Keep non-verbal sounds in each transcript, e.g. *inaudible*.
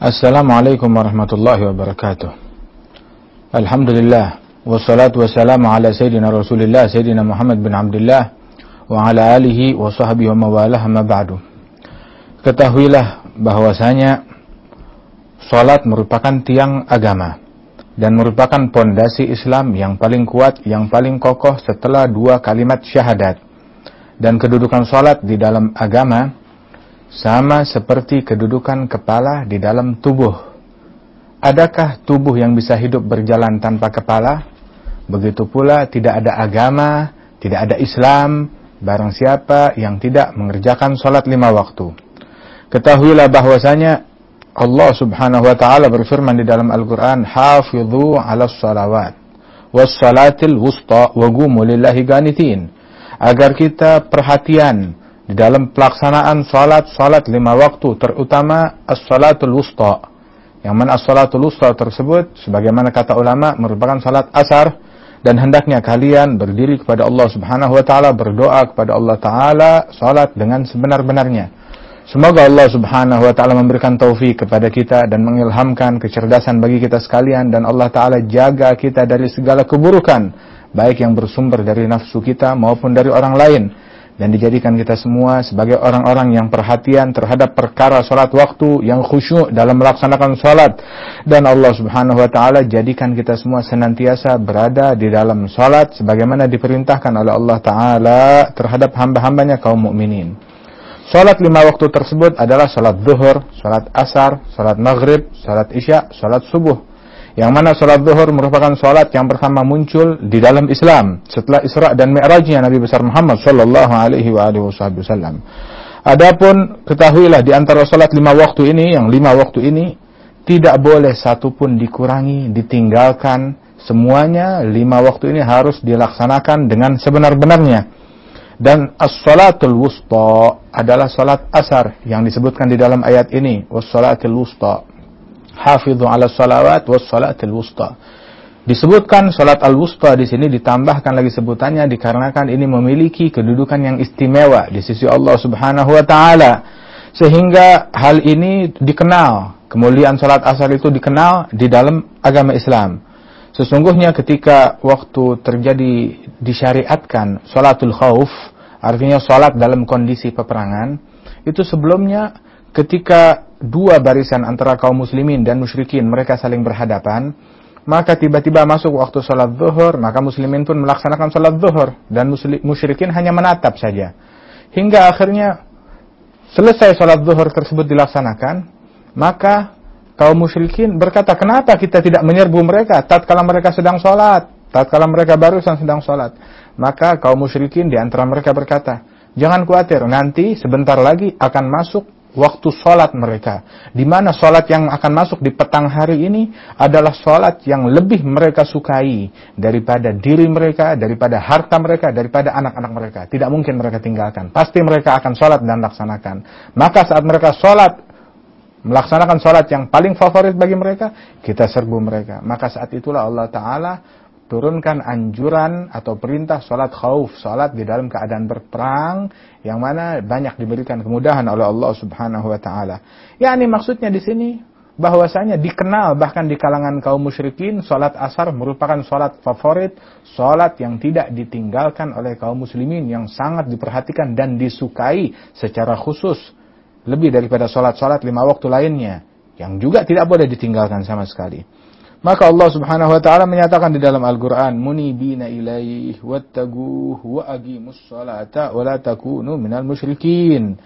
Assalamualaikum warahmatullahi wabarakatuh. Alhamdulillah wassalatu wassalamu ala sayyidina Rasulillah sayyidina Muhammad bin Abdullah wa ala alihi wa sahbihi wa mawalah ma ba'du. Ketahuilah bahwasanya salat merupakan tiang agama dan merupakan pondasi Islam yang paling kuat, yang paling kokoh setelah dua kalimat syahadat. Dan kedudukan salat di dalam agama sama seperti kedudukan kepala di dalam tubuh. Adakah tubuh yang bisa hidup berjalan tanpa kepala? Begitu pula tidak ada agama, tidak ada Islam, barang siapa yang tidak mengerjakan sholat lima waktu. Ketahuilah bahwasanya Allah subhanahu wa ta'ala berfirman di dalam Al-Quran, Hafidhu ala salawat, was salatil wusta, wa gumu lillahi ganitin. Agar kita perhatian di dalam pelaksanaan salat salat lima waktu terutama as-salatul wusta. Yang mana as-salatul wusta tersebut sebagaimana kata ulama merupakan salat asar dan hendaknya kalian berdiri kepada Allah Subhanahu wa taala berdoa kepada Allah taala salat dengan sebenar-benarnya. Semoga Allah Subhanahu wa taala memberikan taufik kepada kita dan mengilhamkan kecerdasan bagi kita sekalian dan Allah taala jaga kita dari segala keburukan baik yang bersumber dari nafsu kita maupun dari orang lain dan dijadikan kita semua sebagai orang-orang yang perhatian terhadap perkara sholat waktu yang khusyuk dalam melaksanakan sholat dan Allah subhanahu wa ta'ala jadikan kita semua senantiasa berada di dalam sholat sebagaimana diperintahkan oleh Allah ta'ala terhadap hamba-hambanya kaum mukminin. Sholat lima waktu tersebut adalah sholat zuhur, sholat asar, sholat maghrib, sholat isya, sholat subuh yang mana sholat zuhur merupakan sholat yang pertama muncul di dalam Islam setelah Isra dan Mi'rajnya Nabi besar Muhammad Shallallahu Alaihi Wasallam. Adapun ketahuilah di antara sholat lima waktu ini, yang lima waktu ini tidak boleh satupun dikurangi, ditinggalkan. Semuanya lima waktu ini harus dilaksanakan dengan sebenar-benarnya. Dan as-salatul wusta adalah salat asar yang disebutkan di dalam ayat ini. Was-salatul wusta hafidhu ala salawat salatil wusta. Disebutkan salat al-wusta di sini ditambahkan lagi sebutannya dikarenakan ini memiliki kedudukan yang istimewa di sisi Allah Subhanahu wa taala. Sehingga hal ini dikenal, kemuliaan salat asar itu dikenal di dalam agama Islam. Sesungguhnya ketika waktu terjadi disyariatkan salatul khauf, artinya salat dalam kondisi peperangan, itu sebelumnya ketika dua barisan antara kaum muslimin dan musyrikin mereka saling berhadapan, maka tiba-tiba masuk waktu sholat zuhur, maka muslimin pun melaksanakan sholat zuhur dan musyrikin hanya menatap saja. Hingga akhirnya selesai sholat zuhur tersebut dilaksanakan, maka kaum musyrikin berkata, kenapa kita tidak menyerbu mereka tatkala mereka sedang sholat, tatkala mereka barusan sedang sholat. Maka kaum musyrikin di antara mereka berkata, jangan khawatir, nanti sebentar lagi akan masuk waktu sholat mereka. Di mana sholat yang akan masuk di petang hari ini adalah sholat yang lebih mereka sukai daripada diri mereka, daripada harta mereka, daripada anak-anak mereka. Tidak mungkin mereka tinggalkan. Pasti mereka akan sholat dan laksanakan. Maka saat mereka sholat, melaksanakan sholat yang paling favorit bagi mereka, kita serbu mereka. Maka saat itulah Allah Ta'ala turunkan anjuran atau perintah sholat khauf, sholat di dalam keadaan berperang, yang mana banyak diberikan kemudahan oleh Allah Subhanahu wa taala. Ya, ini maksudnya di sini bahwasanya dikenal bahkan di kalangan kaum musyrikin sholat asar merupakan sholat favorit, sholat yang tidak ditinggalkan oleh kaum muslimin yang sangat diperhatikan dan disukai secara khusus lebih daripada sholat-sholat lima waktu lainnya yang juga tidak boleh ditinggalkan sama sekali. Maka Allah Subhanahu wa taala menyatakan di dalam Al-Qur'an, "Munibina ilaih wattaguh wa aqimus salata wa la takunu minal musyrikin."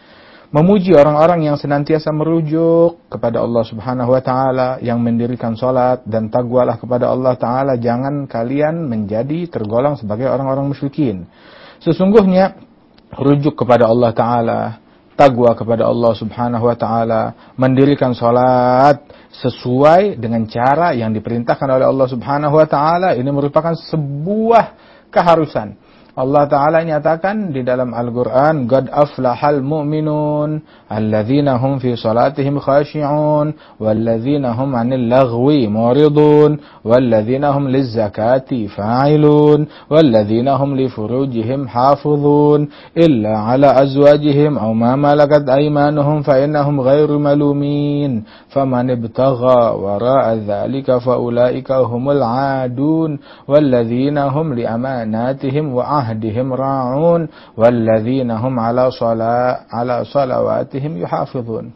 Memuji orang-orang yang senantiasa merujuk kepada Allah Subhanahu wa taala yang mendirikan salat dan takwalah kepada Allah taala, jangan kalian menjadi tergolong sebagai orang-orang musyrikin. Sesungguhnya rujuk kepada Allah taala, takwa kepada Allah Subhanahu wa taala, mendirikan salat sesuai dengan cara yang diperintahkan oleh Allah Subhanahu wa taala ini merupakan sebuah keharusan Allah Ta'ala nyatakan di dalam Al-Quran, Qad aflahal mu'minun, alladzina hum fi salatihim khashi'un, walladzina hum anil lagwi muridun, walladzina hum lizzakati fa'ilun, walladzina hum li furujihim hafudhun, illa ala azwajihim aw ma malakat aymanuhum fa innahum ghairu malumin, faman ibtagha wara'a dhalika fa ulaika humul adun, walladzina hum li amanatihim wa ahdihim ra'un walladzina hum ala shala ala salawatihim yuhafizun.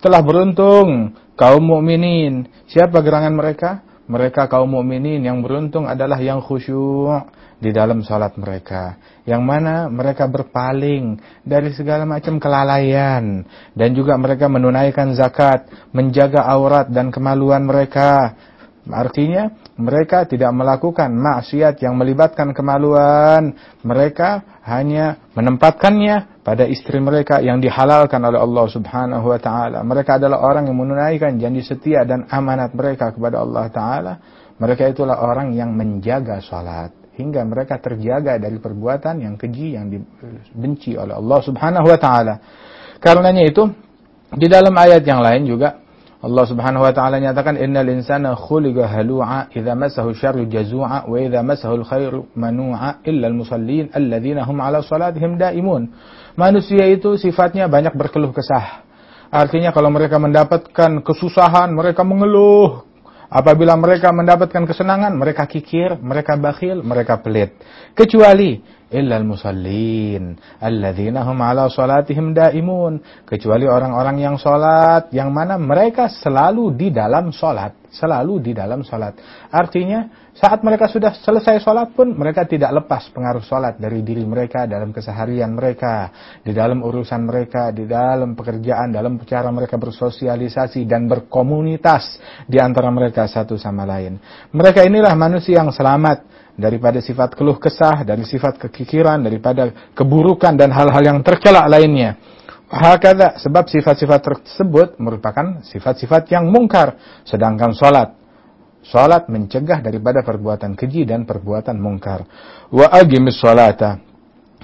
Telah beruntung kaum mukminin. Siapa gerangan mereka? Mereka kaum mukminin yang beruntung adalah yang khusyuk di dalam salat mereka. Yang mana mereka berpaling dari segala macam kelalaian dan juga mereka menunaikan zakat, menjaga aurat dan kemaluan mereka Artinya mereka tidak melakukan maksiat yang melibatkan kemaluan. Mereka hanya menempatkannya pada istri mereka yang dihalalkan oleh Allah Subhanahu wa taala. Mereka adalah orang yang menunaikan janji setia dan amanat mereka kepada Allah taala. Mereka itulah orang yang menjaga salat hingga mereka terjaga dari perbuatan yang keji yang dibenci oleh Allah Subhanahu wa taala. Karenanya itu di dalam ayat yang lain juga Allah Subhanahu wa taala nyatakan innal insana khuliqa halu'a idza massahu syarru jazu'a wa idza massahu khairu manu'a illa al-musallin alladzina hum 'ala salatihim daimun. Manusia itu sifatnya banyak berkeluh kesah. Artinya kalau mereka mendapatkan kesusahan, mereka mengeluh. Apabila mereka mendapatkan kesenangan, mereka kikir, mereka bakhil, mereka pelit. Kecuali illal musallin alladzina hum ala salatihim daimun. Kecuali orang-orang yang salat yang mana mereka selalu di dalam salat selalu di dalam salat. Artinya saat mereka sudah selesai salat pun mereka tidak lepas pengaruh salat dari diri mereka dalam keseharian mereka di dalam urusan mereka di dalam pekerjaan dalam cara mereka bersosialisasi dan berkomunitas di antara mereka satu sama lain. Mereka inilah manusia yang selamat daripada sifat keluh kesah, dari sifat kekikiran, daripada keburukan dan hal-hal yang tercela lainnya. Hakada, sebab sifat-sifat tersebut merupakan sifat-sifat yang mungkar. Sedangkan salat, salat mencegah daripada perbuatan keji dan perbuatan mungkar. Wa agimis salata.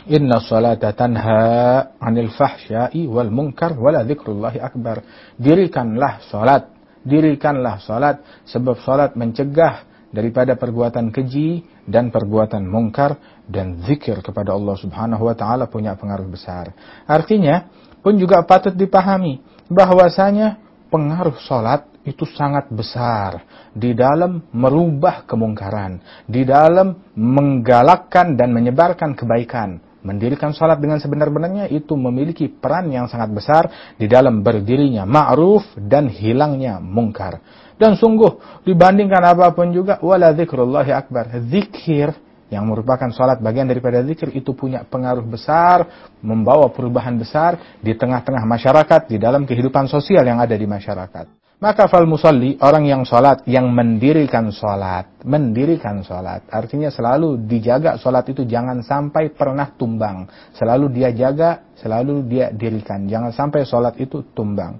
Inna salata tanha anil fahsyai wal munkar wala akbar. Dirikanlah salat, dirikanlah salat sebab salat mencegah daripada perbuatan keji dan perbuatan mungkar dan zikir kepada Allah Subhanahu wa taala punya pengaruh besar. Artinya pun juga patut dipahami bahwasanya pengaruh salat itu sangat besar di dalam merubah kemungkaran, di dalam menggalakkan dan menyebarkan kebaikan. Mendirikan salat dengan sebenar-benarnya itu memiliki peran yang sangat besar di dalam berdirinya ma'ruf dan hilangnya mungkar. Dan sungguh dibandingkan apa pun juga wala dzikrullahi akbar. Zikir yang merupakan salat bagian daripada zikir itu punya pengaruh besar, membawa perubahan besar di tengah-tengah masyarakat, di dalam kehidupan sosial yang ada di masyarakat. Maka fal musalli, orang yang salat, yang mendirikan salat, mendirikan salat, artinya selalu dijaga salat itu jangan sampai pernah tumbang. Selalu dia jaga, selalu dia dirikan. Jangan sampai salat itu tumbang.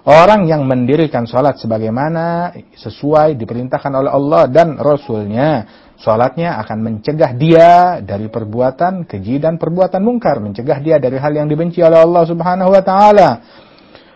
Orang yang mendirikan sholat sebagaimana sesuai diperintahkan oleh Allah dan Rasulnya, sholatnya akan mencegah dia dari perbuatan keji dan perbuatan mungkar, mencegah dia dari hal yang dibenci oleh Allah Subhanahu Wa Taala.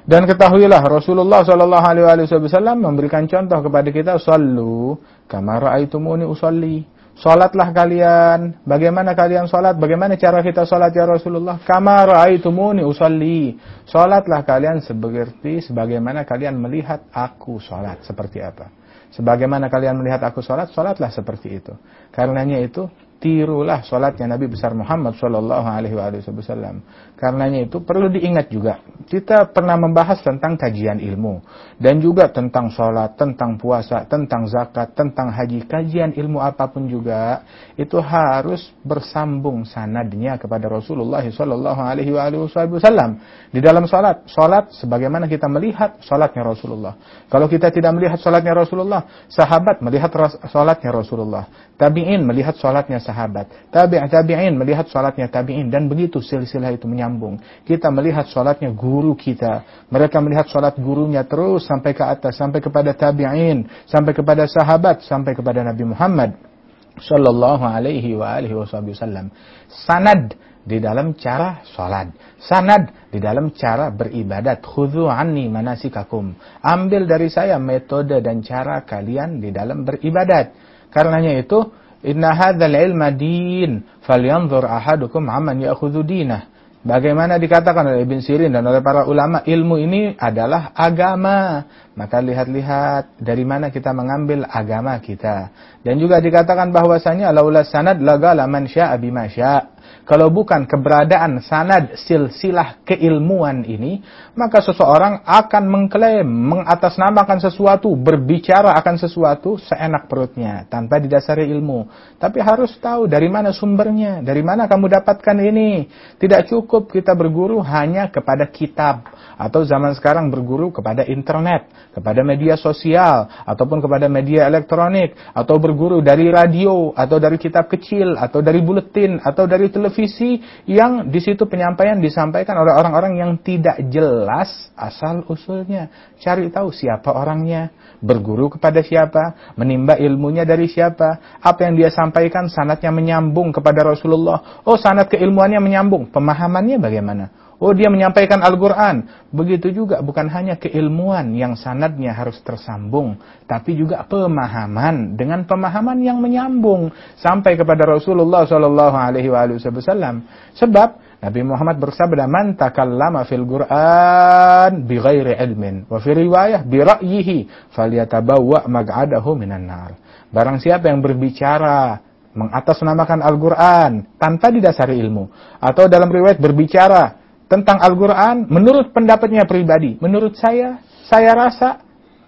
Dan ketahuilah Rasulullah Shallallahu Alaihi Wasallam memberikan contoh kepada kita, sallu kamar aitumuni usalli. Salatlah kalian. Bagaimana kalian salat? Bagaimana cara kita salat ya Rasulullah? Kama ra'aitumuni usalli. Salatlah kalian seperti sebagaimana kalian melihat aku salat. Seperti apa? Sebagaimana kalian melihat aku salat, salatlah seperti itu. Karenanya itu tirulah sholatnya Nabi besar Muhammad Shallallahu Alaihi Wasallam. Karenanya itu perlu diingat juga. Kita pernah membahas tentang kajian ilmu dan juga tentang sholat, tentang puasa, tentang zakat, tentang haji. Kajian ilmu apa pun juga itu harus bersambung sanadnya kepada Rasulullah Shallallahu Alaihi Wasallam. Di dalam sholat, sholat sebagaimana kita melihat sholatnya Rasulullah. Kalau kita tidak melihat sholatnya Rasulullah, sahabat melihat sholatnya Rasulullah, tabiin melihat sholatnya sahabat. Tabi' tabi'in melihat salatnya tabi'in dan begitu silsilah itu menyambung. Kita melihat salatnya guru kita. Mereka melihat salat gurunya terus sampai ke atas, sampai kepada tabi'in, sampai kepada sahabat, sampai kepada Nabi Muhammad Sallallahu alaihi wa alihi wasallam. Sanad di dalam cara sholat. Sanad di dalam cara beribadat. Khudhu anni manasikakum. Ambil dari saya metode dan cara kalian di dalam beribadat. Karenanya itu, inna hadzal ilma din, falyanzur ahadukum amman ya'khudhu dinah. Bagaimana dikatakan oleh Ibn Sirin dan oleh para ulama, ilmu ini adalah agama. Maka lihat-lihat dari mana kita mengambil agama kita. Dan juga dikatakan bahwasanya laula sanad lagala man syaa bima syaa. Kalau bukan keberadaan sanad silsilah keilmuan ini, maka seseorang akan mengklaim, mengatasnamakan sesuatu, berbicara akan sesuatu seenak perutnya, tanpa didasari ilmu. Tapi harus tahu dari mana sumbernya, dari mana kamu dapatkan ini. Tidak cukup kita berguru hanya kepada kitab, atau zaman sekarang berguru kepada internet, kepada media sosial, ataupun kepada media elektronik, atau berguru dari radio, atau dari kitab kecil, atau dari buletin, atau dari televisi televisi yang di situ penyampaian disampaikan oleh orang-orang yang tidak jelas asal usulnya. Cari tahu siapa orangnya, berguru kepada siapa, menimba ilmunya dari siapa, apa yang dia sampaikan sanatnya menyambung kepada Rasulullah. Oh, sanat keilmuannya menyambung, pemahamannya bagaimana? Oh dia menyampaikan Al-Quran. Begitu juga bukan hanya keilmuan yang sanadnya harus tersambung. Tapi juga pemahaman dengan pemahaman yang menyambung. Sampai kepada Rasulullah SAW. Sebab Nabi Muhammad bersabda, Man takallama fil Qur'an bi ghairi ilmin. Wa fi riwayah bi ra'yihi falyatabawwa mag'adahu minan nar. Barang siapa yang berbicara mengatasnamakan Al-Quran tanpa didasari ilmu. Atau dalam riwayat berbicara tentang Al-Quran menurut pendapatnya pribadi. Menurut saya, saya rasa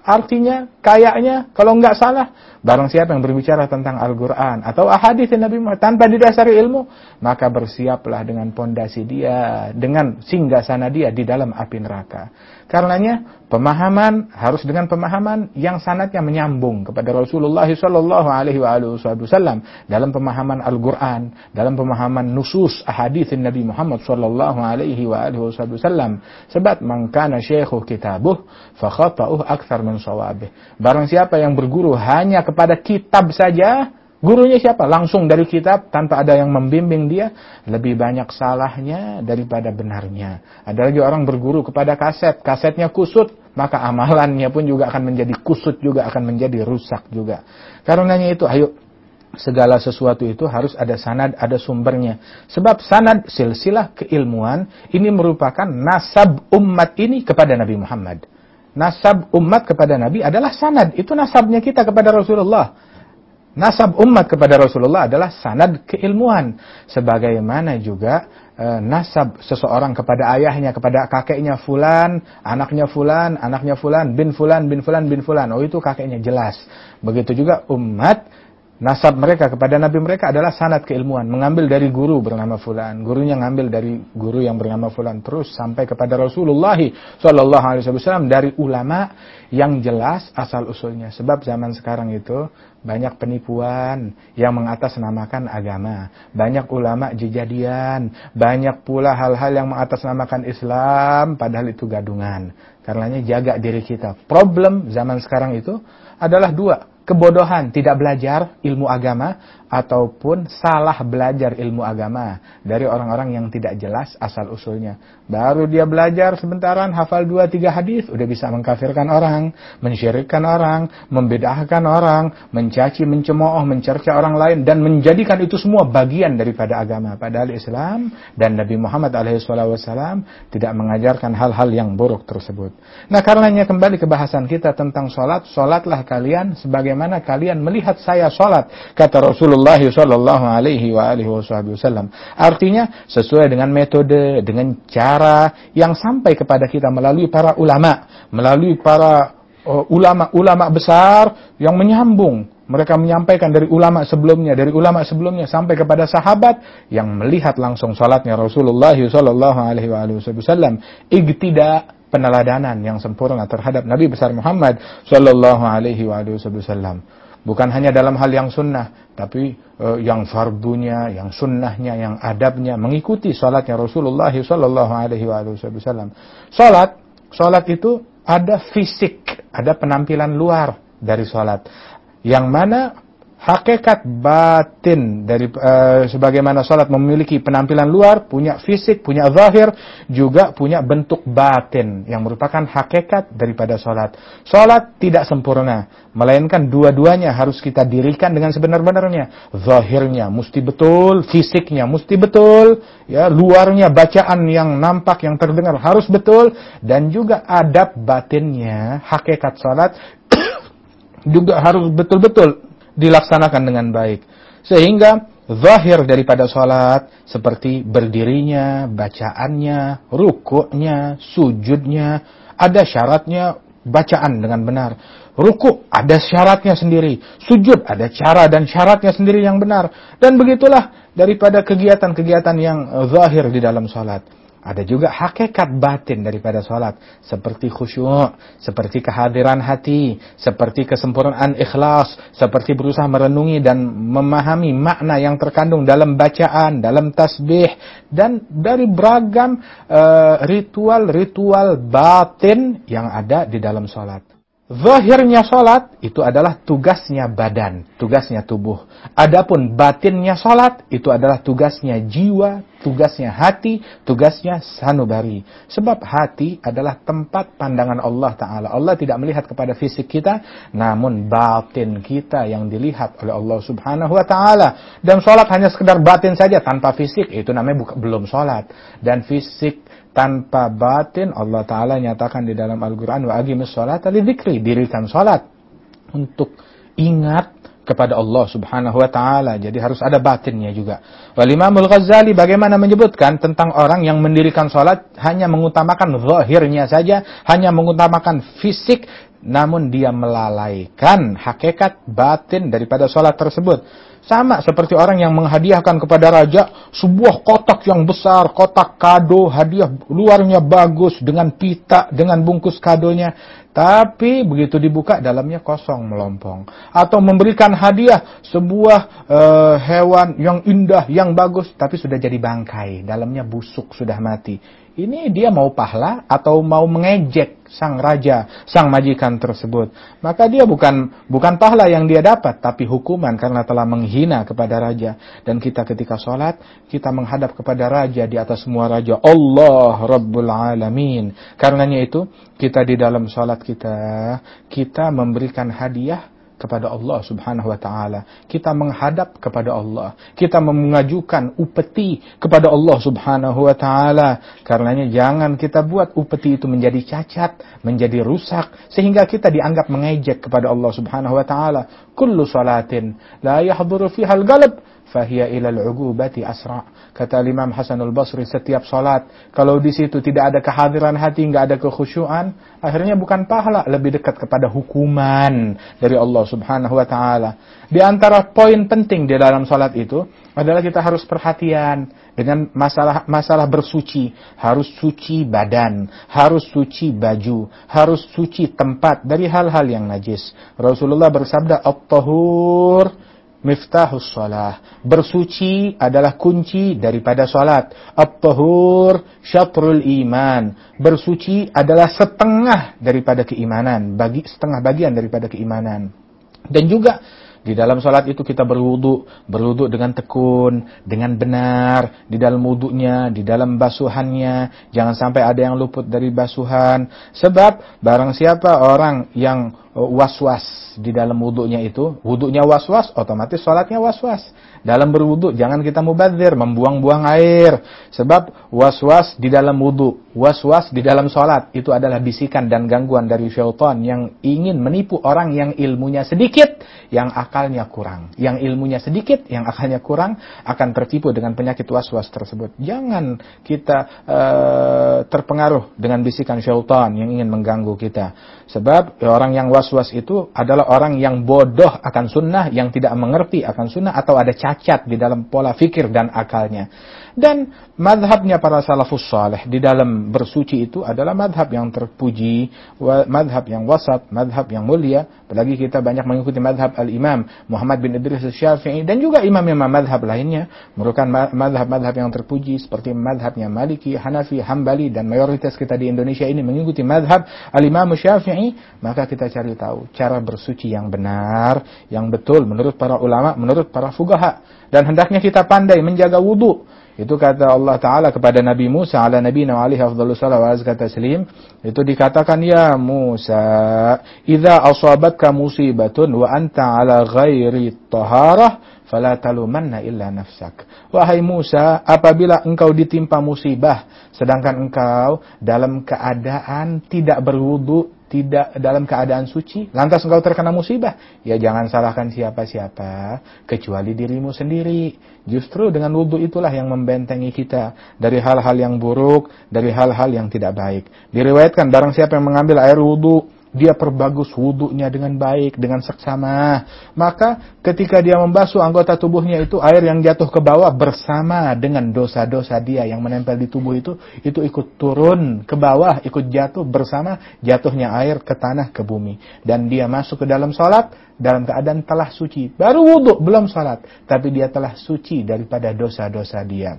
artinya, kayaknya, kalau nggak salah, barang siapa yang berbicara tentang Al-Quran atau ahadits Nabi Muhammad tanpa didasari ilmu, maka bersiaplah dengan pondasi dia, dengan singgah sana dia di dalam api neraka. Karenanya pemahaman harus dengan pemahaman yang sanatnya menyambung kepada Rasulullah Shallallahu Alaihi Wasallam dalam pemahaman Al-Quran, dalam pemahaman nusus ahadits Nabi Muhammad Shallallahu Alaihi Wasallam. Sebab mangkana syekhu kitabuh fakhatauh akthar min sawabih. Barang siapa yang berguru hanya kepada kitab saja, Gurunya siapa? Langsung dari kitab tanpa ada yang membimbing dia. Lebih banyak salahnya daripada benarnya. Ada lagi orang berguru kepada kaset. Kasetnya kusut. Maka amalannya pun juga akan menjadi kusut juga. Akan menjadi rusak juga. Karenanya itu ayo. Segala sesuatu itu harus ada sanad, ada sumbernya. Sebab sanad silsilah keilmuan ini merupakan nasab umat ini kepada Nabi Muhammad. Nasab umat kepada Nabi adalah sanad. Itu nasabnya kita kepada Rasulullah. Nasab umat kepada Rasulullah adalah sanad keilmuan. Sebagaimana juga e, nasab seseorang kepada ayahnya, kepada kakeknya fulan, anaknya fulan, anaknya fulan, bin fulan, bin fulan, bin fulan. Oh itu kakeknya jelas. Begitu juga umat nasab mereka kepada nabi mereka adalah sanad keilmuan mengambil dari guru bernama fulan gurunya ngambil dari guru yang bernama fulan terus sampai kepada Rasulullah Shallallahu Alaihi Wasallam dari ulama yang jelas asal usulnya sebab zaman sekarang itu banyak penipuan yang mengatasnamakan agama. Banyak ulama jejadian. Banyak pula hal-hal yang mengatasnamakan Islam padahal itu gadungan. Karenanya jaga diri kita. Problem zaman sekarang itu adalah dua kebodohan tidak belajar ilmu agama ataupun salah belajar ilmu agama dari orang-orang yang tidak jelas asal usulnya. Baru dia belajar sebentaran hafal dua tiga hadis udah bisa mengkafirkan orang, mensyirikkan orang, membedahkan orang, mencaci, mencemooh, mencerca orang lain dan menjadikan itu semua bagian daripada agama. Padahal Islam dan Nabi Muhammad alaihissalam tidak mengajarkan hal-hal yang buruk tersebut. Nah karenanya kembali ke bahasan kita tentang sholat, sholatlah kalian sebagaimana kalian melihat saya sholat kata Rasulullah Shallallahu Alaihi Wasallam. Artinya sesuai dengan metode, dengan cara yang sampai kepada kita melalui para ulama, melalui para uh, ulama-ulama uh, besar yang menyambung. Mereka menyampaikan dari ulama sebelumnya, dari ulama sebelumnya sampai kepada sahabat yang melihat langsung salatnya Rasulullah Shallallahu Alaihi Wasallam. Igtida peneladanan yang sempurna terhadap Nabi besar Muhammad Shallallahu Alaihi Wasallam. Bukan hanya dalam hal yang sunnah, tapi uh, yang fardunya, yang sunnahnya, yang adabnya, mengikuti salatnya Rasulullah Sallallahu Alaihi Wasallam. Salat, salat itu ada fisik, ada penampilan luar dari salat, yang mana hakikat batin dari uh, sebagaimana salat memiliki penampilan luar, punya fisik, punya zahir, juga punya bentuk batin yang merupakan hakikat daripada salat. Salat tidak sempurna, melainkan dua-duanya harus kita dirikan dengan sebenar-benarnya. Zahirnya mesti betul, fisiknya mesti betul, ya, luarnya bacaan yang nampak yang terdengar harus betul dan juga adab batinnya, hakikat salat *coughs* juga harus betul-betul dilaksanakan dengan baik. Sehingga zahir daripada sholat seperti berdirinya, bacaannya, rukuknya, sujudnya, ada syaratnya bacaan dengan benar. Ruku ada syaratnya sendiri, sujud ada cara dan syaratnya sendiri yang benar. Dan begitulah daripada kegiatan-kegiatan yang zahir di dalam sholat. Ada juga hakikat batin daripada sholat. Seperti khusyuk, seperti kehadiran hati, seperti kesempurnaan ikhlas, seperti berusaha merenungi dan memahami makna yang terkandung dalam bacaan, dalam tasbih, dan dari beragam eh, ritual-ritual uh, batin yang ada di dalam sholat. Zahirnya sholat itu adalah tugasnya badan, tugasnya tubuh. Adapun batinnya sholat itu adalah tugasnya jiwa, tugasnya hati, tugasnya sanubari. Sebab hati adalah tempat pandangan Allah Ta'ala. Allah tidak melihat kepada fisik kita, namun batin kita yang dilihat oleh Allah Subhanahu Wa Ta'ala. Dan sholat hanya sekedar batin saja tanpa fisik, itu namanya belum sholat. Dan fisik tanpa batin Allah Ta'ala nyatakan di dalam Al-Quran wa agimus sholat dzikri dirikan sholat untuk ingat kepada Allah Subhanahu wa taala. Jadi harus ada batinnya juga. Wal Imamul Ghazali bagaimana menyebutkan tentang orang yang mendirikan salat hanya mengutamakan zahirnya saja, hanya mengutamakan fisik namun dia melalaikan hakikat batin daripada salat tersebut. Sama seperti orang yang menghadiahkan kepada raja sebuah kotak yang besar, kotak kado, hadiah luarnya bagus dengan pita, dengan bungkus kadonya. Tapi begitu dibuka dalamnya kosong melompong. Atau memberikan hadiah sebuah uh, hewan yang indah, yang bagus, tapi sudah jadi bangkai, dalamnya busuk, sudah mati. Ini dia mau pahala atau mau mengejek sang raja, sang majikan tersebut. Maka dia bukan bukan pahala yang dia dapat, tapi hukuman karena telah menghina kepada raja. Dan kita ketika sholat, kita menghadap kepada raja di atas semua raja. Allah Rabbul Alamin. Karenanya itu, kita di dalam sholat kita, kita memberikan hadiah kepada Allah Subhanahu wa taala. Kita menghadap kepada Allah. Kita mengajukan upeti kepada Allah Subhanahu wa taala. Karenanya jangan kita buat upeti itu menjadi cacat, menjadi rusak sehingga kita dianggap mengejek kepada Allah Subhanahu wa taala. Kullu salatin la yahduru fiha al-qalb fahiya ilal ugubati asra. Kata Imam Hasanul Basri setiap salat, kalau di situ tidak ada kehadiran hati, nggak ada kekhusyuan, akhirnya bukan pahala, lebih dekat kepada hukuman dari Allah Subhanahu wa taala. Di antara poin penting di dalam salat itu adalah kita harus perhatian dengan masalah masalah bersuci, harus suci badan, harus suci baju, harus suci tempat dari hal-hal yang najis. Rasulullah bersabda, "At-tahur miftahus salah. Bersuci adalah kunci daripada salat. At-tahur syatrul iman. Bersuci adalah setengah daripada keimanan, bagi setengah bagian daripada keimanan. Dan juga di dalam sholat itu kita berwudu, berwudu dengan tekun, dengan benar, di dalam wudunya, di dalam basuhannya, jangan sampai ada yang luput dari basuhan. Sebab barang siapa orang yang was-was di dalam wudunya itu, wudunya was-was, otomatis sholatnya was-was. Dalam berwudu jangan kita mubazir, membuang-buang air. Sebab was-was di dalam wudu, was-was di dalam sholat itu adalah bisikan dan gangguan dari syaitan yang ingin menipu orang yang ilmunya sedikit, yang akalnya kurang. Yang ilmunya sedikit, yang akalnya kurang akan tertipu dengan penyakit was-was tersebut. Jangan kita uh, terpengaruh dengan bisikan syaitan yang ingin mengganggu kita. Sebab orang yang was-was itu adalah orang yang bodoh akan sunnah, yang tidak mengerti akan sunnah atau ada cacat di dalam pola fikir dan akalnya. Dan madhabnya para salafus saleh di dalam bersuci itu adalah madhab yang terpuji, madhab yang wasat, madhab yang mulia. Apalagi kita banyak mengikuti madhab al-imam Muhammad bin Idris al-Syafi'i dan juga imam-imam madhab lainnya. Merupakan madhab-madhab yang terpuji seperti madhabnya Maliki, Hanafi, Hambali dan mayoritas kita di Indonesia ini mengikuti madhab al-imam Syafi'i. Maka kita cari tahu cara bersuci yang benar, yang betul menurut para ulama, menurut para fugaha. Dan hendaknya kita pandai menjaga wudhu itu kata Allah Ta'ala kepada Nabi Musa ala Nabi alaihi afdhalu salam wa azka taslim. Itu dikatakan, Ya Musa, Iza asabatka musibatun wa anta ala ghairi taharah, fala talumanna illa nafsak. Wahai Musa, apabila engkau ditimpa musibah, sedangkan engkau dalam keadaan tidak berwudu, tidak dalam keadaan suci, lantas engkau terkena musibah, ya jangan salahkan siapa-siapa kecuali dirimu sendiri. Justru dengan wudhu itulah yang membentengi kita dari hal-hal yang buruk, dari hal-hal yang tidak baik. Diriwayatkan barang siapa yang mengambil air wudhu dia perbagus wudhunya dengan baik, dengan seksama. Maka ketika dia membasuh anggota tubuhnya itu, air yang jatuh ke bawah bersama dengan dosa-dosa dia yang menempel di tubuh itu, itu ikut turun ke bawah, ikut jatuh bersama jatuhnya air ke tanah, ke bumi. Dan dia masuk ke dalam sholat, dalam keadaan telah suci. Baru wudhu, belum sholat. Tapi dia telah suci daripada dosa-dosa dia.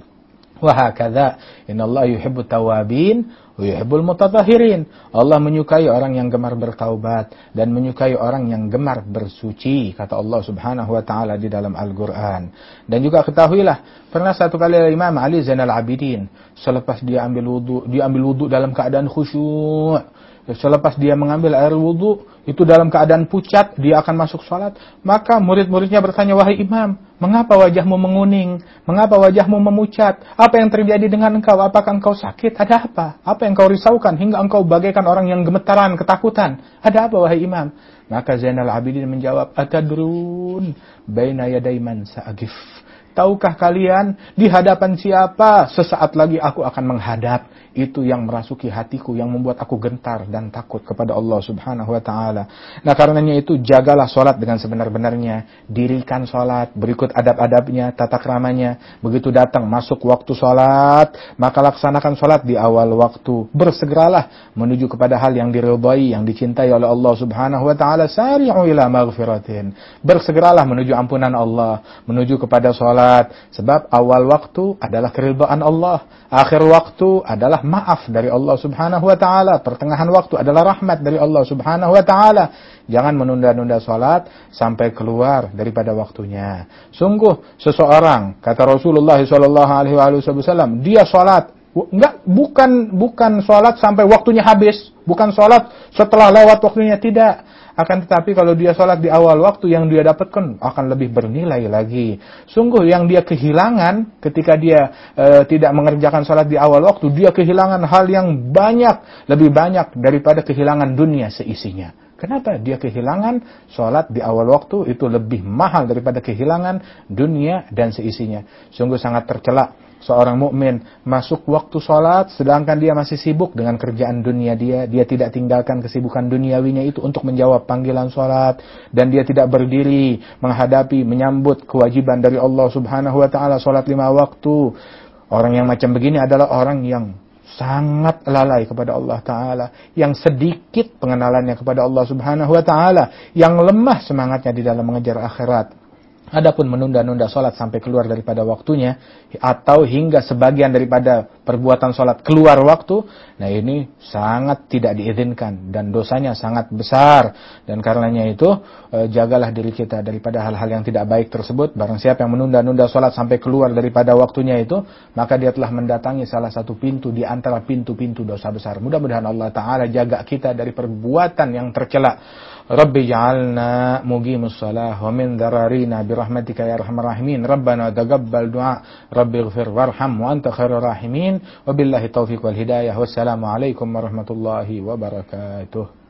Wahakadha, inna Allah yuhibbu tawabin, Yuhibbul mutatahirin. Allah menyukai orang yang gemar bertaubat dan menyukai orang yang gemar bersuci kata Allah Subhanahu wa taala di dalam Al-Qur'an. Dan juga ketahuilah, pernah satu kali Imam Ali Zainal Abidin selepas dia ambil wudu, dia ambil wudu dalam keadaan khusyuk Selepas dia mengambil air wudhu, itu dalam keadaan pucat, dia akan masuk sholat. Maka murid-muridnya bertanya, wahai imam, mengapa wajahmu menguning? Mengapa wajahmu memucat? Apa yang terjadi dengan engkau? Apakah engkau sakit? Ada apa? Apa yang kau risaukan hingga engkau bagaikan orang yang gemetaran, ketakutan? Ada apa wahai imam? Maka Zainal Abidin menjawab, Atadrun baina yadaiman sa'agif. Tahukah kalian di hadapan siapa sesaat lagi aku akan menghadap? Itu yang merasuki hatiku yang membuat aku gentar dan takut kepada Allah Subhanahu wa taala. Nah, karenanya itu jagalah salat dengan sebenar-benarnya, dirikan salat, berikut adab-adabnya, tata keramanya. Begitu datang masuk waktu salat, maka laksanakan salat di awal waktu. Bersegeralah menuju kepada hal yang diridhai, yang dicintai oleh Allah Subhanahu wa taala. Sari'u ila maghfiratin. Bersegeralah menuju ampunan Allah, menuju kepada salat sebab awal waktu adalah keridhaan Allah, akhir waktu adalah maaf dari Allah Subhanahu wa taala. Pertengahan waktu adalah rahmat dari Allah Subhanahu wa taala. Jangan menunda-nunda salat sampai keluar daripada waktunya. Sungguh seseorang kata Rasulullah wasallam, dia salat enggak bukan bukan salat sampai waktunya habis, bukan salat setelah lewat waktunya tidak akan tetapi kalau dia sholat di awal waktu yang dia dapatkan akan lebih bernilai lagi. Sungguh yang dia kehilangan ketika dia e, tidak mengerjakan sholat di awal waktu, dia kehilangan hal yang banyak, lebih banyak daripada kehilangan dunia seisinya. Kenapa? Dia kehilangan sholat di awal waktu itu lebih mahal daripada kehilangan dunia dan seisinya. Sungguh sangat tercelak seorang mukmin masuk waktu sholat sedangkan dia masih sibuk dengan kerjaan dunia dia dia tidak tinggalkan kesibukan duniawinya itu untuk menjawab panggilan sholat dan dia tidak berdiri menghadapi menyambut kewajiban dari Allah Subhanahu wa taala sholat lima waktu orang yang macam begini adalah orang yang sangat lalai kepada Allah Ta'ala, yang sedikit pengenalannya kepada Allah Subhanahu Wa Ta'ala, yang lemah semangatnya di dalam mengejar akhirat. Adapun menunda-nunda sholat sampai keluar daripada waktunya atau hingga sebagian daripada perbuatan sholat keluar waktu, nah ini sangat tidak diizinkan dan dosanya sangat besar dan karenanya itu eh, jagalah diri kita daripada hal-hal yang tidak baik tersebut. Barang siapa yang menunda-nunda sholat sampai keluar daripada waktunya itu, maka dia telah mendatangi salah satu pintu di antara pintu-pintu dosa besar. Mudah-mudahan Allah Taala jaga kita dari perbuatan yang tercela. رب اجعلنا مقيم الصلاة ومن ذرارينا برحمتك يا أرحم الراحمين. ربنا تقبل دعاء. رب اغفر وارحم وأنت خير الراحمين. وبالله التوفيق والهداية. والسلام عليكم ورحمة الله وبركاته.